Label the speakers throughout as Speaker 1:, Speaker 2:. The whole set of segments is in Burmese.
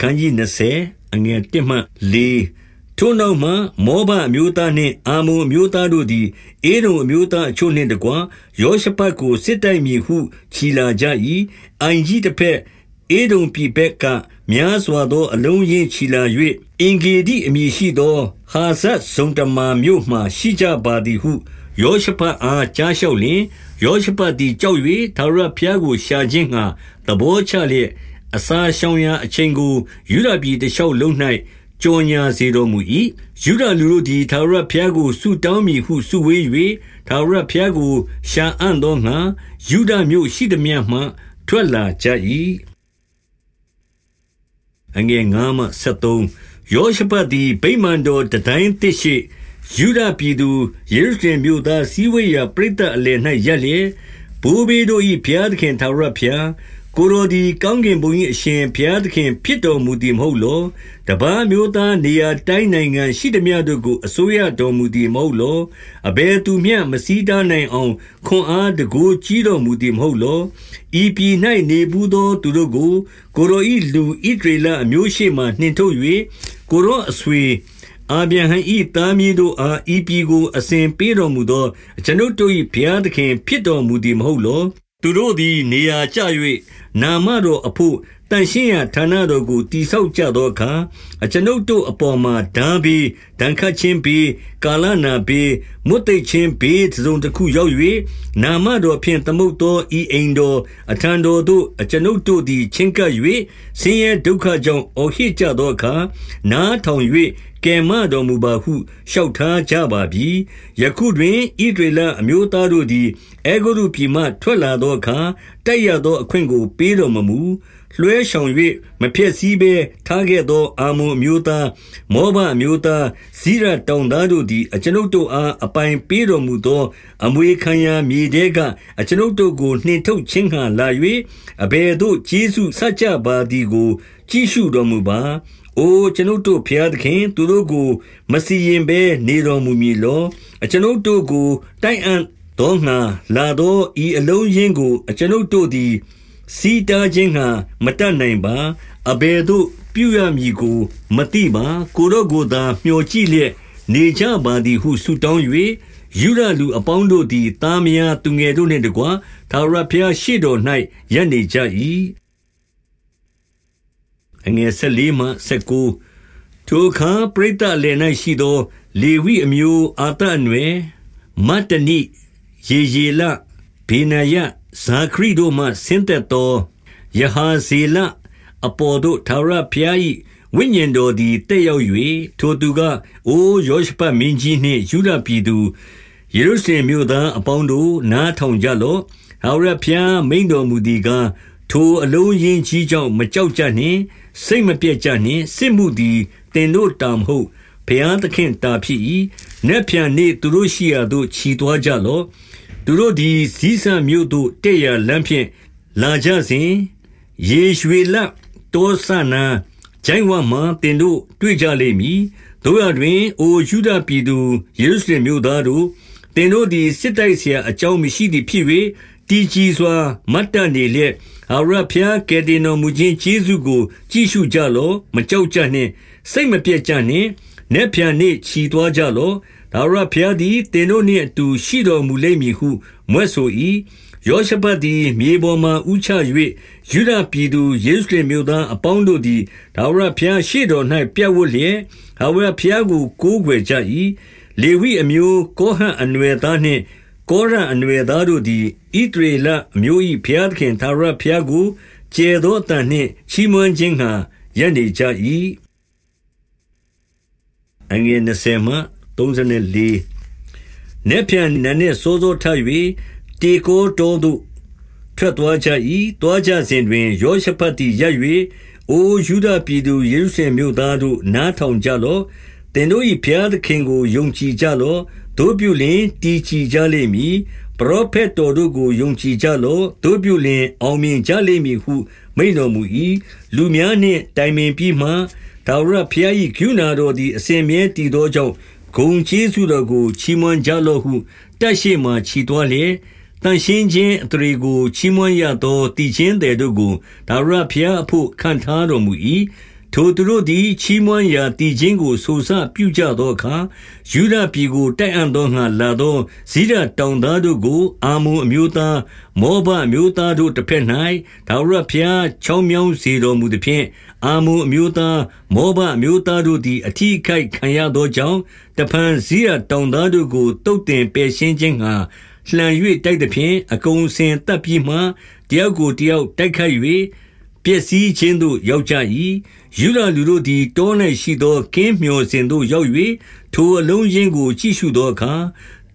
Speaker 1: အခန်းကြီး20အငယ်1မှ4ထိုနောက်မှမောဘအမျိုးသားနှင့်အာမုန်အမျိုးသားတို့သည်အေဒုံအမျိုးသားအချို့နှင့်တကွယောရှဖတ်ကိုစစ်တိုက်မည်ဟုခြီလာကြ၏အိုင်ကြီးတစ်ဖက်အေဒုံပြည်ဘက်ကများစွာသော အလုံးရင်းခြီလာ၍အင်ဂေဒီအမည်ရှိသော ဟာဇတ်ဇုံတမာမြို့မှရှိကြပါသည်ဟုယောရှဖတ်အားကြားလျှောက်လျင်ယောရှဖတ်သည်ကြောက်၍သာရဖျားကိုရှာခြင်းငှာသဘောချလျက် အစာရှောင်ရာအချိန်ကိုယူဒပြည်တလျှောက်လုံး၌ကြော်ညာစေတော်မူ၏ယူဒလူတို့သည်သာရဖျားကို ဆုတောင်းမည်ဟုဆုဝေး၍သာရဖျားကို ရှာအံ့သောငှာယူဒမြို့ရှိသည်မြမှ ထွက်လာကြ၏အငယ်9မှ73ယောရှဖတ်သည် ဗိမာန်တော်တတိုင်းတစ်ရှိယူဒပြည်သူ ယေရုရှလင်မြို့သား စည်းဝေးရာ ပရိသတ် အလယ်၌ရက်လျက် ဘိုးဘေးတို့၏ဘုရားသခင်သာရဘုရား ကိုယ်တော်သည် ကောင်းကင်ဘုံ၏အရှင်ဘုရားသခင် ဖြစ်တော်မူသည်မဟုတ်လော။တပါးအမျိုးသား နေရာတိုင်းနိုင်ငံရှိသမျှတို့ကို အစိုးရတော်မူသည် မဟုတ်လော။အဘယ်သူမျှ မဆီးတားနိုင်အောင် ခွန်အား တန်ခိုးကြီးတော်မူသည်မဟုတ်လော။ဤပြည်၌နေဘူးသော သူတို့ကို ကိုယ်တော်၏လူ ဣသရေလအမျိုးရှေ့မှနှင်ထုတ်၍ကိုယ်တော်အဆွေ အာဗြဟံ၏သားမြေးတို့အား ဤပြည်ကို အစဉ်ပေးတော်မူသော အကျွန်ုပ်တို့၏ဘုရားသခင် ဖြစ်တော်မူသည် မဟုတ်လော။ သူတို့သည် နေရာကျ၍နာမတော်အဖို့ တန်ရှင်းရာဌာနတော်ကိုတိဆောက်ကြသောအခါအကျွန်ုပ်တို့အပေါ်မှာဓာဘေးဒဏ်ခတ်ခြင်းဘေးကာလနာဘေးမွတ်သိခြင်းဘေးသုံးတစ်ခုရောက်၍နာမတော်ဖြင့်သမုတ်သောဤအိမ်တော်အထံတော်သို့အကျွန်ုပ်တို့သည်ချင်းကပ်၍ဆင်းရဲဒုက္ခကြောင့်အော်ဟစ်ကြသောအခါနားထောင်၍ကယ်မတော်မူပါဟုလျှောက်ထားကြပါပြီယခုတွင်ဣဒရေလအမျိုးသားတို့သည်အေဂုရုပြည်မှထွက်လာသောအခါတိုက်ရသောအခွင့်ကိုပေးတော်မမူ လွှဲဆောင်၍မဖျက်ဆီးဘဲထားခဲ့သော အာမုန်အမျိုးသားမောဘအမျိုးသားဇိရတောင်သားတို့သည်အကျွန်ုပ်တို့အားအပိုင်ပေးတော်မူသော အမွေခံရမြေတဲကအကျွန်ုပ်တို့ကိုနှင်ထုတ်ခြင်းဟံလာ၍အဘယ်သို့ကျေးဇူးဆက်ကြပါသည်ကို ကြည့်ရှုတော်မူပါအိုကျွန်ုပ်တို့ဖျားသခင်သူတို့ကို မစီရင်ဘဲနေတော်မူမည်လောအကျွန်ုပ်တို့ကို တိုင်အံ့သောငါလာသောဤအလုံးရင်းကို အကျွန်ုပ်တို့သည် စီတားခြင်းငှာမတတ်နိုင်ပါအဘယ်သို့ပြုရမည်ကို မသိပါ ကိုတော့ကိုသာမျှော်ကြည့်လျက်နေကြပါသည်ဟုဆုတောင်း၍ယူရလူအပေါင်းတို့သည်တာမယာသူငယ်တို့နှင့်တကွသာရဖျားရှိတော်၌ရပ်နေကြ၏အငယ်၁၄မှ၁၉ထိုအခါပရိသတ်လည်း၌ရှိသော လေဝိအမျိုးအာသအနွယ်မတ္တနိယေယေလဘေနာယ ဇာခရီတို့မှဆင်းသက်သောယဟာဇေလအပေါ်သို့ထာဝရဘုရား၏ဝိညာဉ်တော်သည်တက်ရောက်၍ထိုသူကအိုယောရှဖတ်မင်းကြီးနှင့်ယူဒပြည်သူယေရုရှလင်မြို့သားအပေါင်းတို့နားထောင်ကြလော့ထာဝရဘုရားမိန်တော်မူသည်ကားထိုအလုံးရင်းကြီးကြောင့်မကြောက်ကြနှင့်စိတ်မပြတ်ကြနှင့်စစ်မှုသည်တင်တို့တာမဟုတ်ဘုရားသခင်တာဖြစ်၏။နက်ဖြန်နေ့သူတို့ရှိရာသို့ခြီသွားကြလော့။ သူတို့သည်ဇီးဆန်မြို့သို့တက်ရလမ်းဖြင့်လာကြစဉ်ယေရွှေလတောဆနာဂျိုင်းဝမှတင်တို့တွေ့ကြလိမ့်မည်။တို့ရတွင် အိုယူဒပြည်သူယေရုရှလင်မြို့သားတို့တင်တို့သည်စစ်တိုက်เสียအကြောင်းမရှိသည်ဖြစ်၍တည်ကြည်စွာမတ်တနေလျက်ဟာရဖျားကယ်တင်တော်မူခြင်းကျေးဇူးကိုကြည့်ရှုကြလော့မကြောက်ကြနှင့်စိတ်မပြတ်ကြနှင့်နက်ဖြန်နှင့်ခြီသွားကြလော့ ဒါရဖျားသည်တင်တို့နှင့်အတူရှိတော်မူလိမ့်မည်ဟုမွဲ့ဆို၏ယောရှဖတ်သည်မြေပေါ်မှဥချ၍ယူဒပြည်သူယေရုရှလင်မြို့သားအပေါင်းတို့သည်ဒါဝရဖျားရှေ့တော်၌ပြတ်ဝတ်လျက်ဒါဝရဖျားကိုကိုးကွယ်ကြ၏လေဝိအမျိုးကောဟံအနွယ်သားနှင့်ကောရအနွယ်သားတို့သည်ဣသရေလအမျိုး၏ဘုရားသခင်သာရဘုရားကိုကျေသောအတန်နှင့်ချီးမွမ်းခြင်းငှာရပ်နေကြ၏အငယ်20မှ 34နေပြန်နနဲ့စိုးစိုးထ၍တေကိုတောသို့ထွက်သွားကြ၏သွားကြစဉ်တွင်ယောရှဖတ်သည်ရပ်၍အိုယူဒပြည်သူယေရုရှလင်မြို့သားတို့နားထောင်ကြလော့သင်တို့၏ဘုရားသခင်ကိုယုံကြည်ကြလော့တို့ပြုလင်တည်ကြည်ကြလိမ့်မည်ပရောဖက်တော်တို့ကိုယုံကြည်ကြလော့တို့ပြုလင်အောင်မြင်ကြလိမ့်မည်ဟုမိန့်တော်မူ၏လူများနှင့်တိုင်ပင်ပြီးမှဒါဝရဖျား၏ကျူနာတော်သည်အစဉ်မြဲတည်သောကြောင့် ဂုံကျေးဇူးတော်ကို ချီးမွမ်းကြလော့ဟုတက်ရှိမှချီတော်လျက်တန်ရှင်းခြင်းအတရေကိုချီးမွမ်းရသောတည်ခြင်းတဲ့တို့ကိုဒါဝရဖျားအဖို့ခံထားတော်မူ၏ ထိုသူတို့သည် ချီးမွမ်းရာတည်ခြင်းကို ဆိုစပြုကြသောအခါယူဒပြည်ကို တိုက်အံ့သောငါလာသောဇိဒတောင်သားတို့ကိုအာမုန်အမျိုးသား မောဘအမျိုးသားတို့တစ်ဖက်၌ဒါဝရဖျား ချောင်းမြောင်းစေတော်မူသည်ဖြင့်အာမုန်အမျိုးသား မောဘအမျိုးသားတို့သည် အထီးခိုက်ခံရသောကြောင့် တဖန်ဇိဒတောင်သားတို့ကိုတုတ်တင်ပယ်ရှင်းခြင်းငှာလှန်၍တိုက်သည်ဖြင့် အကုံစင်တပ်ပြီးမှ တယောက်ကိုတယောက် တိုက်ခိုက်၍ ပျက်စီးခြင်းသို့ရောက်ကြ၏ယူဒလူတို့သည်တော၌ရှိသောကင်းမျောစဉ်သို့ရောက်၍ထိုအလုံးရင်းကိုကြည့်ရှုသောအခါ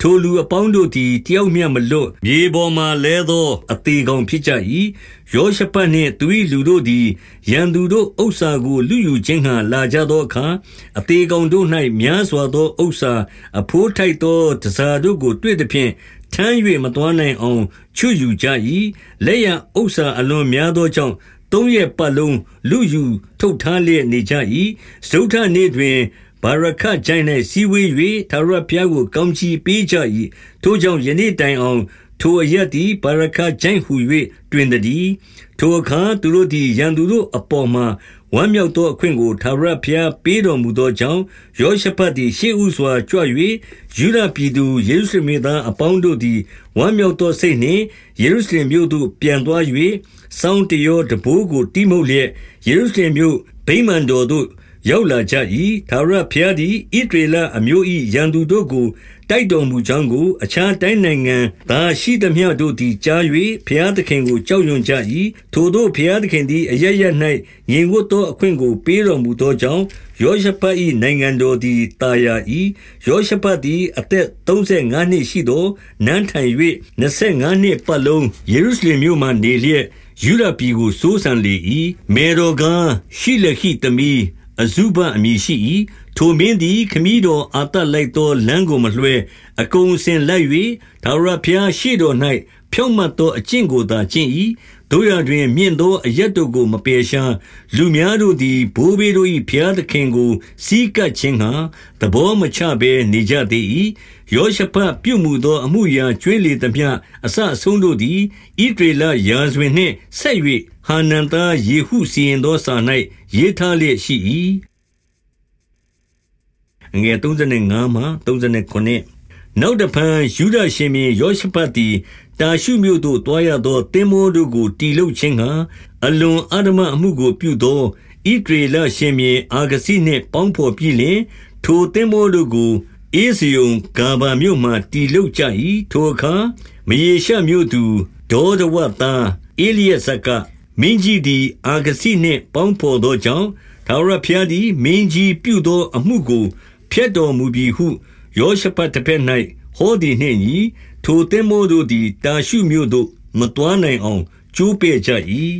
Speaker 1: ထိုလူအပေါင်းတို့သည်တယောက်မျှမလွတ်မြေပေါ်မှလဲသောအသေးကောင်ဖြစ်ကြ၏ယောရှဖတ်နှင့်သူ၏လူတို့သည်ရန်သူတို့ဥစ္စာကိုလူယူခြင်းဟံလာကြသောအခါအသေးကောင်တို့၌များစွာသောဥစ္စာအဖိုးထိုက်သောတစားတို့ကိုတွေ့သည်ဖြင့်ထမ်း၍မတော်နိုင်အောင်ချွတ်ယူကြ၏လက်ရဥစ္စာအလွန်များသောကြောင့် သုံးရက်ပတ်လုံးလူယူထုတ်ထားလျက်နေကြ၏ဇုထနေ့တွင်ဘာရခကြိုင်၌စီဝေး၍သာရဖျားကိုကောင်းချီးပေးကြ၏ထိုကြောင့်ယနေ့တိုင်အောင် ထိုအရက်သည်ဘာရခကြိုင်ဟု၍တွင်သည်ထိုအခါသူတို့သည်ရန်သူတို့အပေါ်မှာဝမ်းမြောက်သောအခွင့်ကိုသာရဖျားပေးတော်မူသောကြောင့်ယောရှဖတ်သည်ရှေးဥစွာကြွ၍ယူဒပြည်သူယေရုရှလင်သားအပေါင်းတို့သည်ဝမ်းမြောက်သောစိတ်နှင့်ယေရုရှလင်မြို့သို့ပြန်သွား၍စောင်းတရောတဘိုးကိုတိမုတ်လျက်ယေရုရှလင်မြို့ဗိမာန်တော်သို့ ရောက်လာကြ၏သာရဖျားသည်ဣဒေလအမျိုး၏ရန်သူတို့ကိုတိုက်တော်မူကြောင်းကို အခြားတိုင်းနိုင်ငံသားရှိသမျှတို့သည်ကြား၍ဘုရားသခင်ကိုကြောက်ရွံ့ကြ၏ထိုတို့ဘုရားသခင်သည်အရရ၌ငြိမ်ဝတ်သောအခွင့်ကိုပေးတော်မူသောကြောင့်ယောရှဖတ်၏နိုင်ငံတော်သည်တာယာ၏ယောရှဖတ်သည်အသက်35နှစ်ရှိသောနန်းထိုင်၍25နှစ်ပတ်လုံးယေရုရှလင်မြို့မှနေလျက်ယူဒပြည်ကိုစိုးစံလေ၏မေရောကရှိလခိတမီ အဇုဘအမည်ရှိ၏ထိုမင်းသည် ခမည်းတော်အာတလိုက်သော လမ်းကိုမလွှဲ အကုံစင်လိုက်၍ဒါဝရဖျားရှိတော်၌ဖြောင့်မတ်သော အကျင့်ကိုသာ ကျင့်၏ တို့ရတွင် မြင့်သောအရက်တို့ကို မပယ်ရှား လူများတို့သည် ဘိုးဘေးတို့၏ဖျားသခင်ကိုစီးကပ်ခြင်းဟာသဘောမချဘဲ နေကြသေး၏ယောရှဖတ်ပြုမှုသော အမှုရာကျွေးလေသမျှ အစအဆုံးတို့သည်ဣဒေလရာဇဝင်နှင့် ဆက်၍ဟာနန်သားယေဟုစီရင်သောစာ၌ရေးထားလျက်ရှိ၏ငွေ35မှ39နောက်တဖန်ယူဒရှင်မြေယောရှဖတ်သည် တာရှုမြို့သို့တွားရသောတင်မောတို့ကို တီလုတ်ခြင်းကအလွန်အဓမ္မအမှုကို ပြုသောဣဒေလရှင်မြေအာဂစီနှင့် ပေါင်းဖော်ပြီးလင် ထိုတင်မောတို့ကိုအေဇယုံဂါဘာမြို့မှတီလုတ်ကြ၏ထိုအခါမယေရှမြို့သူ ဒေါဒဝတ်သားအေလိယဇက မင်းကြီးသည် အာဂစီနှင့် ပေါင်းဖော်သောကြောင့် ထာဝရဘုရားသည် မင်းကြီးပြုသောအမှုကို ဖျက်တော်မူပြီဟု ယောရှဖတ်တစ်ဖက်၌ဟောသည်နှင့်ညီ ထိုသင်္ဘောတို့သည် တာရှုမြို့သို့မတွားနိုင်အောင် ကျိုးပဲ့ကြ၏